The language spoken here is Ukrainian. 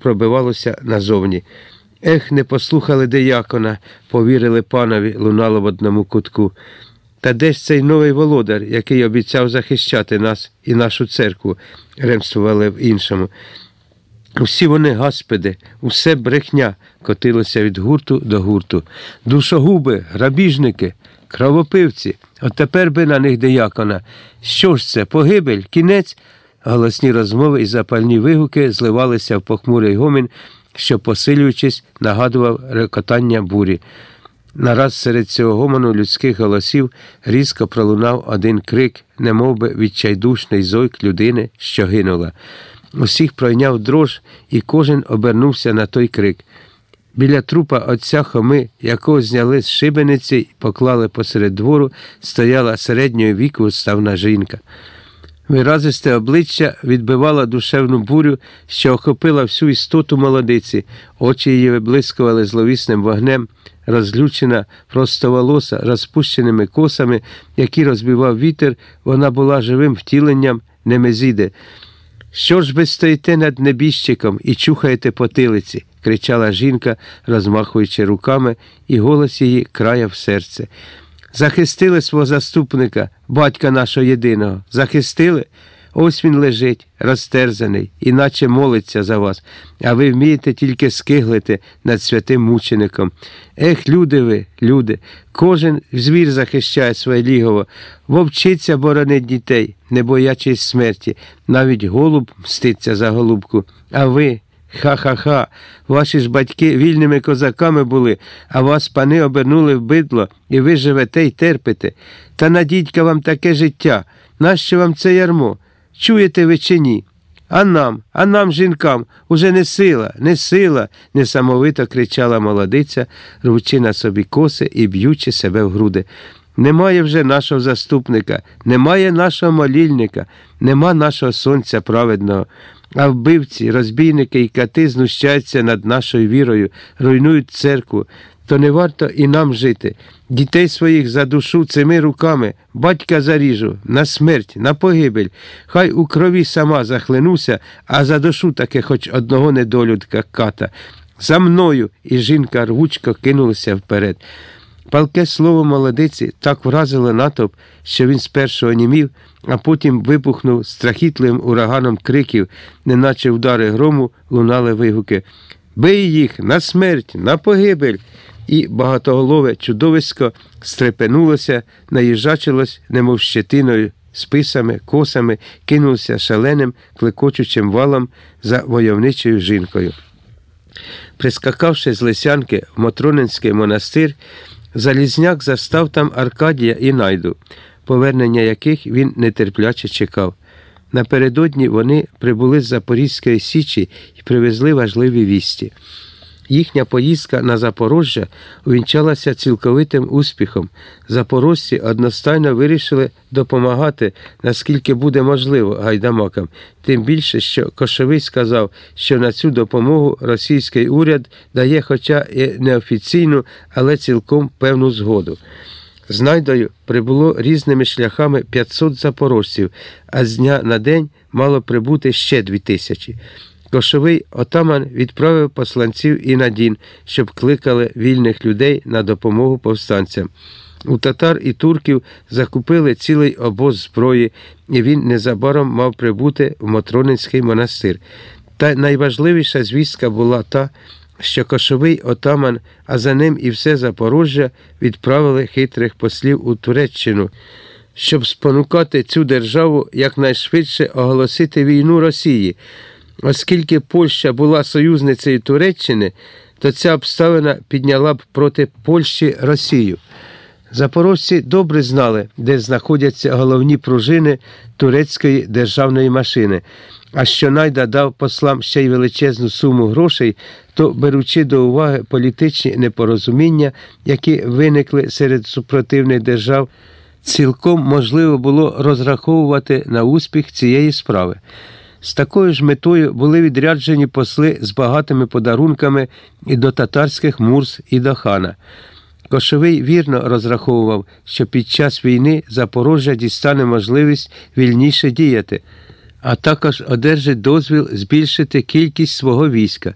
пробивалося назовні. Ех, не послухали деякона, повірили панові, лунало в одному кутку. Та де ж цей новий володар, який обіцяв захищати нас і нашу церкву, ремствували в іншому. Усі вони гаспеди, усе брехня котилося від гурту до гурту. Душогуби, грабіжники, кровопивці. От тепер би на них деякона. Що ж це, погибель, кінець? Голосні розмови і запальні вигуки зливалися в похмурий гомін, що, посилюючись, нагадував рекотання бурі. Нараз серед цього гомону людських голосів різко пролунав один крик, немовби відчайдушний зойк людини, що гинула. Усіх пройняв дрож, і кожен обернувся на той крик. Біля трупа отця Хоми, якого зняли з шибениці і поклали посеред двору, стояла середнього віку ставна жінка. Виразисте обличчя відбивало душевну бурю, що охопила всю істоту молодиці, очі її виблискували зловісним вогнем, розлючена, простоволоса, розпущеними косами, які розбивав вітер, вона була живим втіленням Немезіди. Що ж ви стоїте над небіжчиком і чухаєте потилиці? кричала жінка, розмахуючи руками, і голос її краяв серце. Захистили свого заступника, батька нашого єдиного. Захистили? Ось він лежить, розтерзаний, іначе молиться за вас, а ви вмієте тільки скиглити над святим мучеником. Ех, люди ви, люди, кожен звір захищає своє лігово, вовчиться боронить дітей, не боячись смерті, навіть голуб мститься за голубку. А ви. Ха-ха-ха, ваші ж батьки вільними козаками були, а вас пани обернули в бидло, і ви живете й терпите. Та надітька вам таке життя. Нащо вам це ярмо? Чуєте ви чи ні? А нам, а нам, жінкам, уже не сила, не сила, несамовито кричала молодиця, рвучи на собі коси і б'ючи себе в груди. Немає вже нашого заступника, немає нашого молільника, нема нашого сонця праведного. А вбивці, розбійники і кати знущаються над нашою вірою, руйнують церкву. То не варто і нам жити. Дітей своїх за душу цими руками, батька заріжу, на смерть, на погибель. Хай у крові сама захлинуся, а за душу таки хоч одного недолюдка ката. За мною і жінка рвучко кинулася вперед. Палке слово молодиці так вразило натовп, що він спершу онімів, а потім вибухнув страхітливим ураганом криків, неначе удари грому лунали вигуки. Бий їх на смерть, на погибель. І багатоголове чудовисько стрепенулося, наїжачилось, немов щетиною, списами, косами, кинулося шаленим, клекочучим валом за войовничою жінкою. Прискакавши з Лисянки в Мотронинський монастир, Залізняк застав там Аркадія і Найду, повернення яких він нетерпляче чекав. Напередодні вони прибули з Запорізької Січі і привезли важливі вісті. Їхня поїздка на Запорожжя увінчалася цілковитим успіхом. Запорожці одностайно вирішили допомагати, наскільки буде можливо гайдамакам, тим більше, що Кошовий сказав, що на цю допомогу російський уряд дає, хоча і неофіційну, але цілком певну згоду. З Найдою прибуло різними шляхами 500 запорожців, а з дня на день мало прибути ще дві тисячі. Кошовий отаман відправив посланців і на Дін, щоб кликали вільних людей на допомогу повстанцям. У татар і турків закупили цілий обоз зброї, і він незабаром мав прибути в Мотронинський монастир. Та найважливіша звістка була та, що кошовий отаман, а за ним і все Запорожжя відправили хитрих послів у Туреччину, щоб спонукати цю державу якнайшвидше оголосити війну Росії. Оскільки Польща була союзницею Туреччини, то ця обставина підняла б проти Польщі Росію. Запорожці добре знали, де знаходяться головні пружини турецької державної машини. А що найда дав послам ще й величезну суму грошей, то, беручи до уваги політичні непорозуміння, які виникли серед супротивних держав, цілком можливо було розраховувати на успіх цієї справи. З такою ж метою були відряджені посли з багатими подарунками і до татарських мурс і до хана. Кошовий вірно розраховував, що під час війни Запорожжя дістане можливість вільніше діяти. а також одержить дозвіл збільшити кількість свого війська.